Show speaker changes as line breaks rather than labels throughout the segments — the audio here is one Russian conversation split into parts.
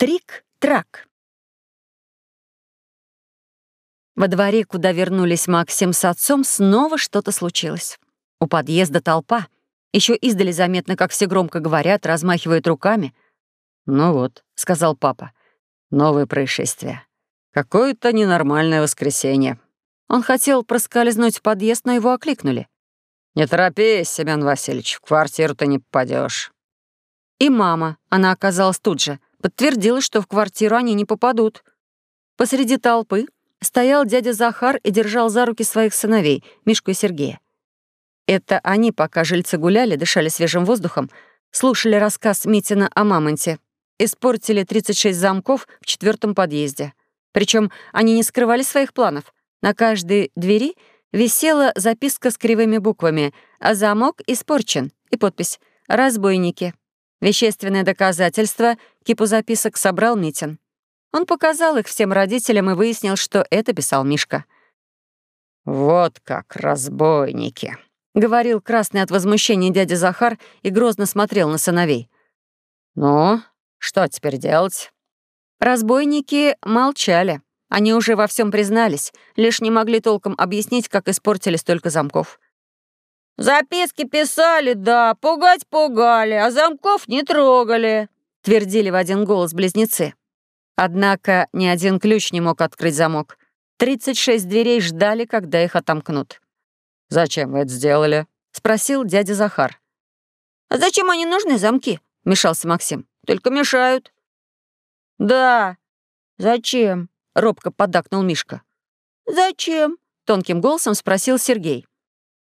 Трик-трак. Во дворе, куда вернулись Максим с отцом, снова что-то случилось. У подъезда толпа. Еще издали заметно, как все громко говорят, размахивают руками.
«Ну вот», — сказал папа, — «новое происшествие. Какое-то ненормальное воскресенье».
Он хотел проскользнуть в подъезд, но его окликнули.
«Не торопись, Семен Васильевич, в квартиру ты не попадешь.
И мама, она оказалась тут же, подтвердила, что в квартиру они не попадут. Посреди толпы стоял дядя Захар и держал за руки своих сыновей, Мишку и Сергея. Это они, пока жильцы гуляли, дышали свежим воздухом, слушали рассказ Митина о мамонте, испортили 36 замков в четвертом подъезде. Причем они не скрывали своих планов. На каждой двери — висела записка с кривыми буквами, а замок испорчен и подпись «Разбойники». Вещественное доказательство кипу записок собрал Митин. Он показал их всем родителям и выяснил, что это писал Мишка.
«Вот как разбойники», — говорил красный от возмущения дядя Захар и грозно смотрел на сыновей. «Ну, что теперь делать?»
Разбойники молчали. Они уже во всем признались, лишь не могли толком объяснить, как испортили столько замков.
«Записки писали, да, пугать пугали, а замков не трогали», —
твердили в один голос близнецы. Однако ни один ключ не мог открыть замок. 36 дверей ждали, когда их отомкнут.
«Зачем вы это сделали?»
— спросил дядя Захар.
«А зачем они нужны, замки?» — мешался Максим. «Только мешают».
«Да, зачем?» — робко поддакнул Мишка.
«Зачем?»
— тонким голосом спросил Сергей.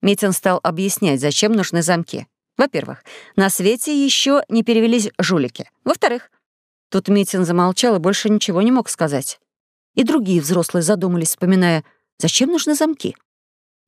Митин стал объяснять, зачем нужны замки. Во-первых, на свете еще не перевелись жулики. Во-вторых, тут Митин замолчал и больше ничего не мог сказать. И другие взрослые задумались, вспоминая, зачем нужны замки.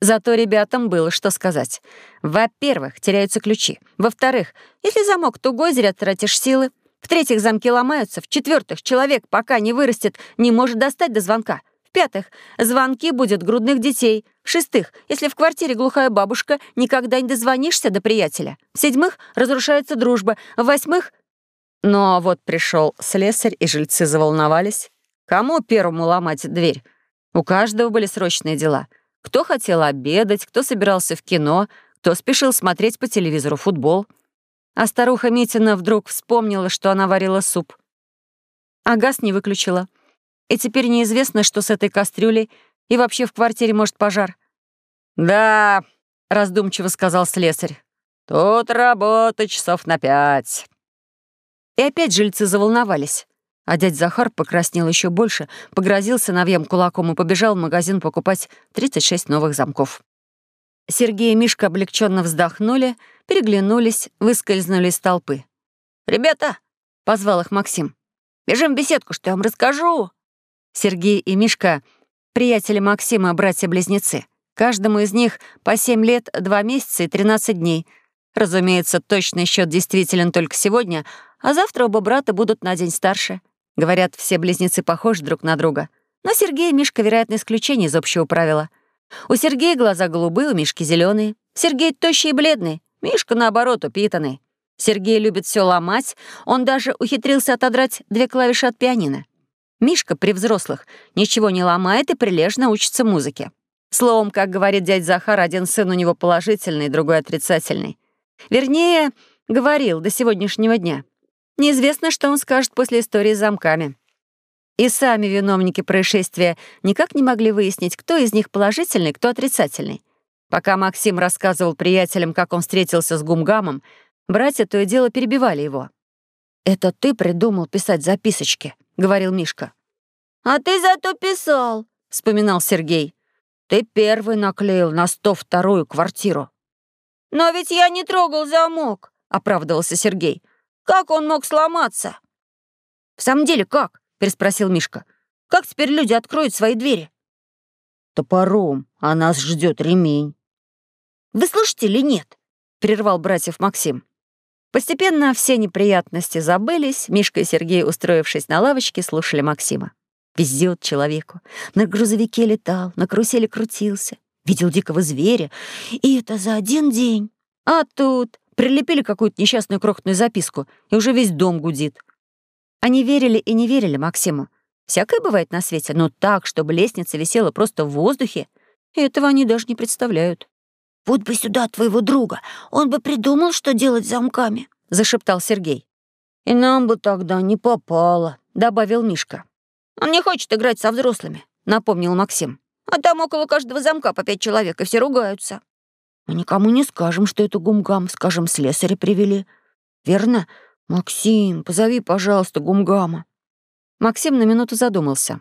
Зато ребятам было что сказать. Во-первых, теряются ключи. Во-вторых, если замок тугой, зря тратишь силы. В-третьих, замки ломаются. В-четвертых, человек, пока не вырастет, не может достать до звонка. В-пятых, звонки будет грудных детей. В-шестых, если в квартире глухая бабушка, никогда не дозвонишься до приятеля. В-седьмых, разрушается дружба. В-восьмых... Но вот пришел слесарь, и жильцы заволновались. Кому первому ломать дверь? У каждого были срочные дела. Кто хотел обедать, кто собирался в кино, кто спешил смотреть по телевизору футбол. А старуха Митина вдруг вспомнила, что она варила суп. А газ не выключила. И теперь неизвестно, что с этой кастрюлей, и вообще в квартире может пожар.
«Да», — раздумчиво сказал слесарь, — «тут работа часов на пять».
И опять жильцы заволновались. А дядь Захар покраснел еще больше, погрозил сыновьям кулаком и побежал в магазин покупать 36 новых замков. Сергей и Мишка облегченно вздохнули, переглянулись, выскользнули из толпы.
«Ребята!» — позвал их Максим. «Бежим в беседку, что я вам расскажу!»
Сергей и Мишка — приятели Максима, братья-близнецы. Каждому из них по 7 лет, 2 месяца и 13 дней. Разумеется, точный счет действителен только сегодня, а завтра оба брата будут на день старше. Говорят, все близнецы похожи друг на друга. Но Сергей и Мишка, вероятно, исключение из общего правила. У Сергея глаза голубые, у Мишки зеленые. Сергей тощий и бледный, Мишка, наоборот, упитанный. Сергей любит все ломать, он даже ухитрился отодрать две клавиши от пианино. Мишка при взрослых ничего не ломает и прилежно учится музыке. Словом, как говорит дядь Захар, один сын у него положительный, другой отрицательный. Вернее, говорил до сегодняшнего дня. Неизвестно, что он скажет после истории с замками. И сами виновники происшествия никак не могли выяснить, кто из них положительный, кто отрицательный. Пока Максим рассказывал приятелям, как он встретился с Гумгамом, братья то и дело перебивали его. «Это ты придумал писать записочки», — говорил Мишка.
«А ты зато писал», — вспоминал Сергей.
«Ты первый наклеил на 102-ю квартиру».
«Но ведь я не трогал замок», — оправдывался Сергей. «Как он мог сломаться?»
«В самом деле, как?» — переспросил Мишка. «Как теперь люди откроют свои двери?»
«Топором, а нас ждет ремень».
«Вы слышите или нет?» — прервал братьев Максим. Постепенно все неприятности забылись, Мишка и Сергей, устроившись на лавочке, слушали Максима. Везет человеку. На грузовике летал, на карусели крутился, видел дикого зверя. И это за один день. А тут прилепили какую-то несчастную крохотную записку, и уже весь дом гудит. Они верили и не верили Максиму. Всякое бывает на свете, но так, чтобы лестница висела просто в воздухе, этого они даже не представляют.
«Вот бы сюда твоего друга, он бы придумал, что делать с замками», —
зашептал Сергей.
«И нам бы тогда не попало», —
добавил Мишка.
«Он не хочет играть со взрослыми», — напомнил Максим. «А там около каждого замка по пять человек, и все ругаются».
«Мы никому не скажем, что это гумгам, скажем, слесаря привели. Верно? Максим, позови, пожалуйста, гумгама».
Максим на минуту задумался.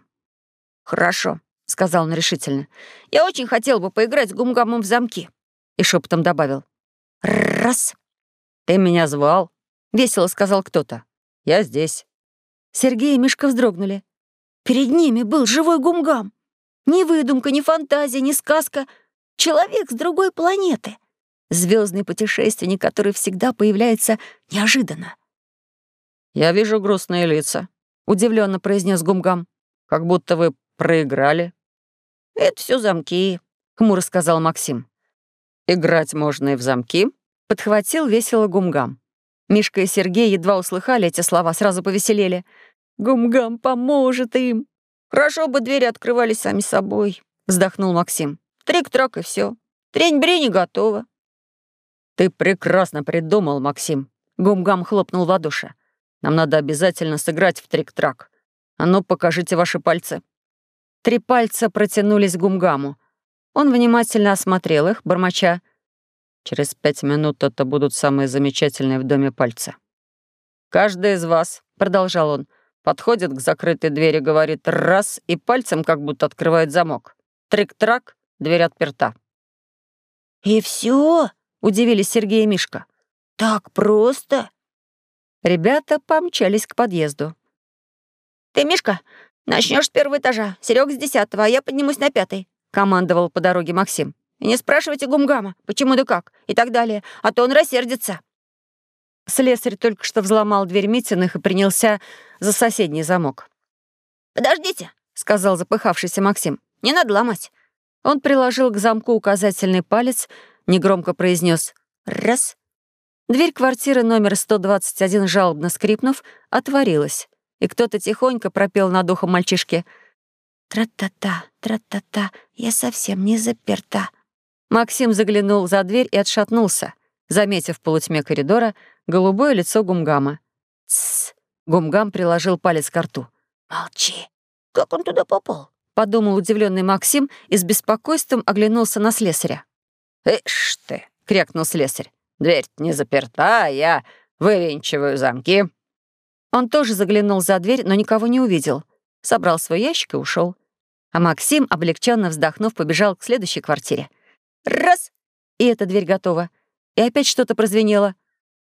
«Хорошо», — сказал он решительно. «Я очень хотел бы поиграть с гумгамом в замки».
И шепотом добавил.
«Раз».
«Ты меня звал?»
— весело сказал кто-то.
«Я здесь».
Сергей и Мишка вздрогнули. Перед ними был живой гумгам. Ни выдумка, ни фантазия, ни сказка. Человек с другой планеты. Звездный путешественник, который всегда появляется неожиданно.
«Я вижу грустные лица», — удивленно произнес Гумгам. «Как будто вы проиграли».
«Это все замки», — хмуро сказал Максим.
«Играть можно и в замки», —
подхватил весело Гумгам. Мишка и Сергей едва услыхали эти слова, сразу повеселели. «Гумгам поможет им!»
«Хорошо бы двери открывались сами собой», — вздохнул Максим. «Трик-трак и все. Трень-брень готова».
«Ты прекрасно придумал, Максим», — Гумгам хлопнул в ладоши. Нам надо обязательно сыграть в трик-трак. А ну, покажите ваши пальцы».
Три пальца протянулись Гумгаму. Он внимательно осмотрел их, бормоча.
«Через пять минут это будут самые замечательные в доме пальцы. Каждый из вас, — продолжал он, — подходит к закрытой двери, говорит «раз» и пальцем как будто открывает замок. Трик-трак, дверь отперта.
«И все? удивились Сергей и Мишка. «Так просто?»
Ребята помчались к подъезду.
«Ты, Мишка, начнешь с первого этажа, Серег с десятого, а я поднимусь на пятый», — командовал по дороге Максим. «И не спрашивайте Гумгама, почему да как, и так далее, а то он рассердится».
Слесарь только что взломал дверь Митиных и принялся за соседний замок.
«Подождите», — сказал запыхавшийся Максим. «Не надо ломать».
Он приложил к замку указательный палец, негромко произнес «раз», Дверь квартиры номер 121, жалобно скрипнув, отворилась, и кто-то тихонько пропел над ухом мальчишки «Тра-та-та, тра-та-та, я совсем не заперта». Максим заглянул за дверь и отшатнулся, заметив в полутьме коридора голубое лицо Гумгама. «Тссс!» — Гумгам приложил палец к рту.
«Молчи! Как он туда попал?»
— подумал удивленный Максим и с беспокойством оглянулся на слесаря.
«Ишь ты!» — крякнул слесарь. Дверь не заперта, а я вывинчиваю замки».
Он тоже заглянул за дверь, но никого не увидел. Собрал свой ящик и ушел. А Максим, облегченно вздохнув, побежал к следующей квартире. Раз! И эта дверь готова. И опять что-то прозвенело.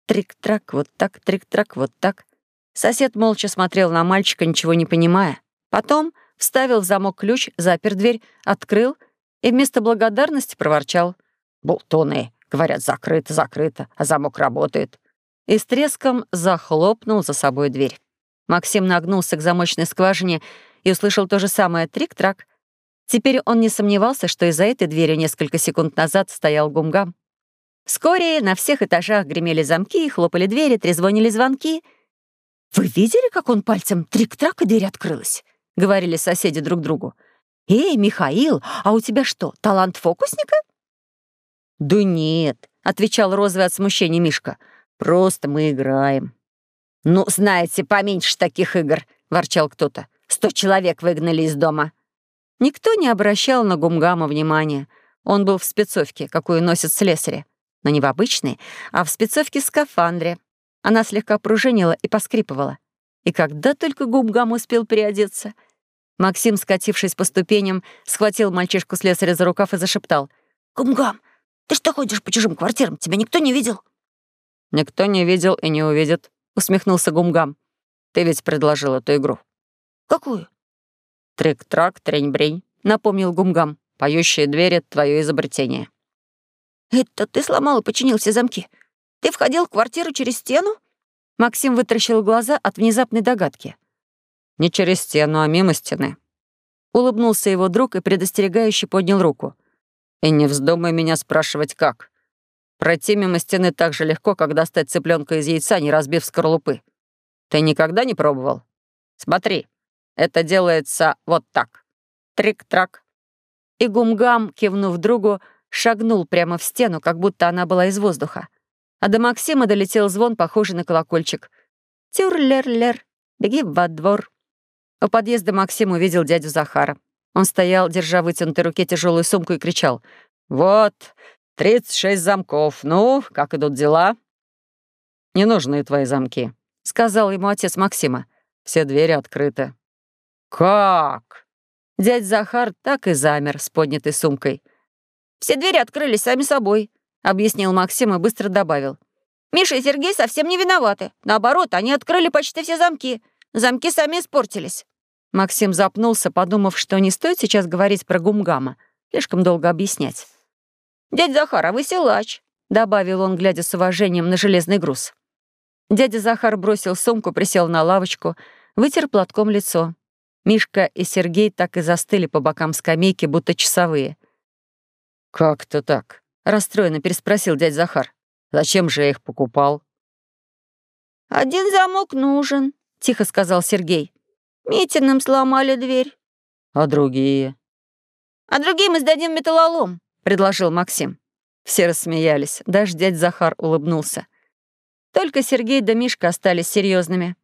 Трик-трак, вот так, трик-трак, вот так. Сосед молча смотрел на мальчика, ничего не понимая. Потом вставил в замок ключ, запер дверь, открыл и вместо благодарности проворчал.
«Болтуны! Говорят, закрыто, закрыто, а замок работает.
И с треском захлопнул за собой дверь. Максим нагнулся к замочной скважине и услышал то же самое трик-трак. Теперь он не сомневался, что из-за этой двери несколько секунд назад стоял гумгам. Вскоре на всех этажах гремели замки, хлопали двери, трезвонили звонки. «Вы видели, как он пальцем трик-трак, и дверь открылась?» — говорили соседи друг другу. «Эй, Михаил, а у тебя что, талант фокусника?»
«Да нет», — отвечал розовый от смущения Мишка. «Просто мы играем».
«Ну, знаете, поменьше таких игр», — ворчал кто-то. «Сто человек выгнали из дома».
Никто не обращал на Гумгама внимания. Он был в спецовке, какую носят слесари. Но не в обычной, а в спецовке-скафандре. Она слегка пружинила и поскрипывала. И когда только Гумгам успел переодеться? Максим, скатившись по ступеням, схватил мальчишку слесаря за рукав и зашептал.
«Гумгам, ты что ходишь по чужим квартирам? Тебя никто не видел?»
«Никто не видел и не увидит», — усмехнулся Гумгам. «Ты ведь предложил эту игру».
«Какую?»
«Трик-трак, трень-брень», — напомнил Гумгам. «Поющие двери — твое изобретение».
«Это ты сломал и починил все замки? Ты входил в квартиру через стену?»
Максим вытаращил глаза от внезапной догадки.
«Не через стену, а мимо стены».
Улыбнулся его друг и предостерегающе поднял руку.
И не вздумай меня спрашивать, как. Пройти мимо стены так же легко, как достать цыпленка из яйца, не разбив скорлупы. Ты никогда не пробовал? Смотри, это делается вот так. Трик-трак».
И Гумгам, кивнув другу, шагнул прямо в стену, как будто она была из воздуха. А до Максима долетел звон, похожий на колокольчик. «Тюр-лер-лер, беги во двор». У подъезда Максим увидел дядю Захара. Он стоял, держа в вытянутой руке тяжелую сумку и кричал. «Вот, 36 замков. Ну, как идут дела?» «Не нужны твои замки», — сказал ему отец Максима. «Все двери открыты». «Как?» Дядь Захар так и замер с поднятой сумкой.
«Все двери открылись сами собой», — объяснил Максим и быстро добавил. «Миша и Сергей совсем не виноваты. Наоборот, они открыли почти все замки. Замки сами испортились».
Максим запнулся, подумав, что не стоит сейчас говорить про гумгама. Слишком долго объяснять.
«Дядь Захар, а вы силач», — добавил он, глядя с уважением на железный груз.
Дядя Захар бросил сумку, присел на лавочку, вытер платком лицо. Мишка и Сергей так и застыли по бокам скамейки, будто часовые.
«Как-то так?» — расстроенно переспросил дядь Захар. «Зачем же я их покупал?»
«Один замок нужен», — тихо сказал Сергей. Митиным сломали дверь.
А другие?
А другие мы сдадим металлолом, предложил Максим.
Все рассмеялись, даже дядь Захар улыбнулся. Только Сергей да Мишка остались серьезными.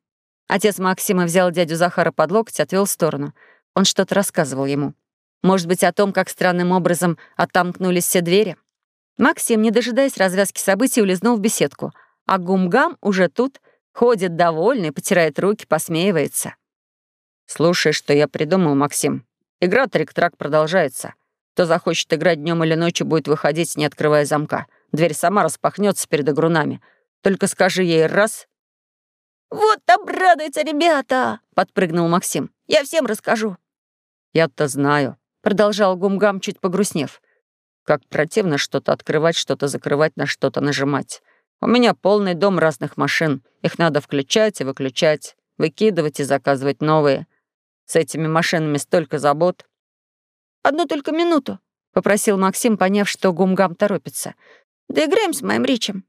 Отец Максима взял дядю Захара под локоть, отвел в сторону. Он что-то рассказывал ему. Может быть, о том, как странным образом оттамкнулись все двери? Максим, не дожидаясь развязки событий, улизнул в беседку. А Гумгам уже тут, ходит довольный, потирает руки, посмеивается.
«Слушай, что я придумал, Максим. Игра трик-трак продолжается. Кто захочет играть днем или ночью, будет выходить, не открывая замка. Дверь сама распахнется перед игрунами. Только скажи ей раз...»
«Вот обрадуются ребята!» — подпрыгнул Максим. «Я всем расскажу».
«Я-то знаю», — продолжал Гумгам, чуть погрустнев. «Как противно что-то открывать, что-то закрывать, на что-то нажимать. У меня полный дом разных машин. Их надо включать и выключать, выкидывать и заказывать новые. С этими машинами столько забот».
«Одну только минуту», — попросил Максим, поняв, что Гумгам торопится. «Доиграем с моим Ричем».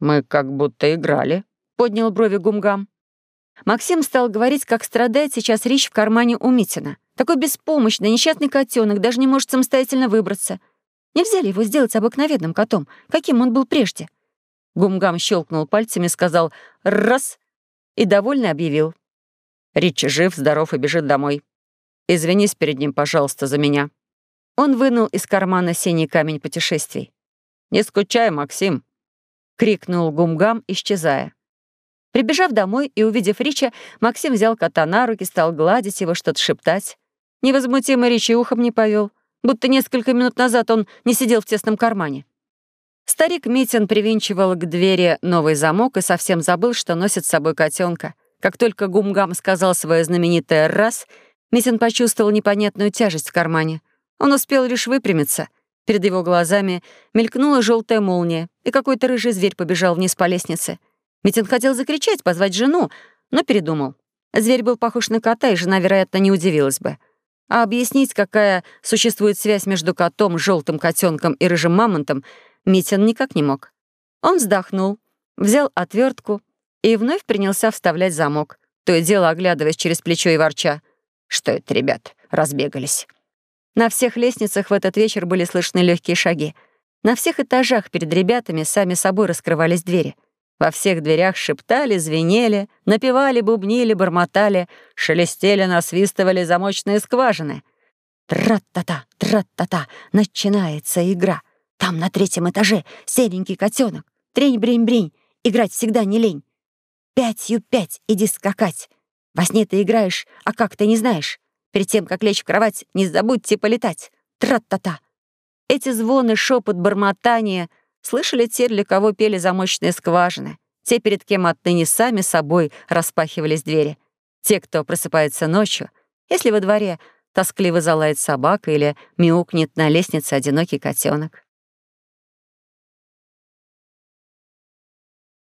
«Мы как будто играли», — поднял брови Гумгам.
Максим стал говорить, как страдает сейчас Рич в кармане у Митина. Такой беспомощный, несчастный котенок, даже не может самостоятельно выбраться. Нельзя ли его сделать обыкновенным котом, каким он был прежде? Гумгам щелкнул пальцами, сказал «раз» и довольно объявил.
Ричи жив, здоров и бежит домой. Извинись перед ним, пожалуйста, за меня».
Он вынул из кармана синий камень путешествий.
«Не скучай, Максим!» — крикнул Гумгам, исчезая.
Прибежав домой и увидев Рича, Максим взял кота на руки, стал гладить его, что-то шептать. Невозмутимый Ричи ухом не повел, будто несколько минут назад он не сидел в тесном кармане. Старик Митин привинчивал к двери новый замок и совсем забыл, что носит с собой котенка. Как только Гумгам сказал свое знаменитое «раз», Митин почувствовал непонятную тяжесть в кармане. Он успел лишь выпрямиться. Перед его глазами мелькнула желтая молния, и какой-то рыжий зверь побежал вниз по лестнице. Митин хотел закричать, позвать жену, но передумал. Зверь был похож на кота, и жена, вероятно, не удивилась бы. А объяснить, какая существует связь между котом, желтым котенком и рыжим мамонтом, Митин никак не мог. Он вздохнул, взял отвертку и вновь принялся вставлять замок, то и дело оглядываясь через плечо и ворча. «Что это, ребят, разбегались?» На всех лестницах в этот вечер были слышны легкие шаги. На всех этажах перед ребятами сами собой раскрывались двери. Во всех дверях шептали, звенели, напевали, бубнили, бормотали, шелестели, насвистывали замочные скважины. Тра-та-та, тра-та-та, начинается игра. Там на третьем этаже серенький котенок. Трень-брень-брень, играть всегда не лень. Пятью пять, иди скакать. Во сне ты играешь, а как ты не знаешь. Перед тем, как лечь в кровать, не забудьте полетать. Тра-та-та. Эти звоны, шепот, бормотание слышали те, для кого пели замочные скважины. Те, перед кем отныне сами собой распахивались двери. Те, кто просыпается ночью, если во дворе тоскливо залает собака или мяукнет на лестнице одинокий котенок.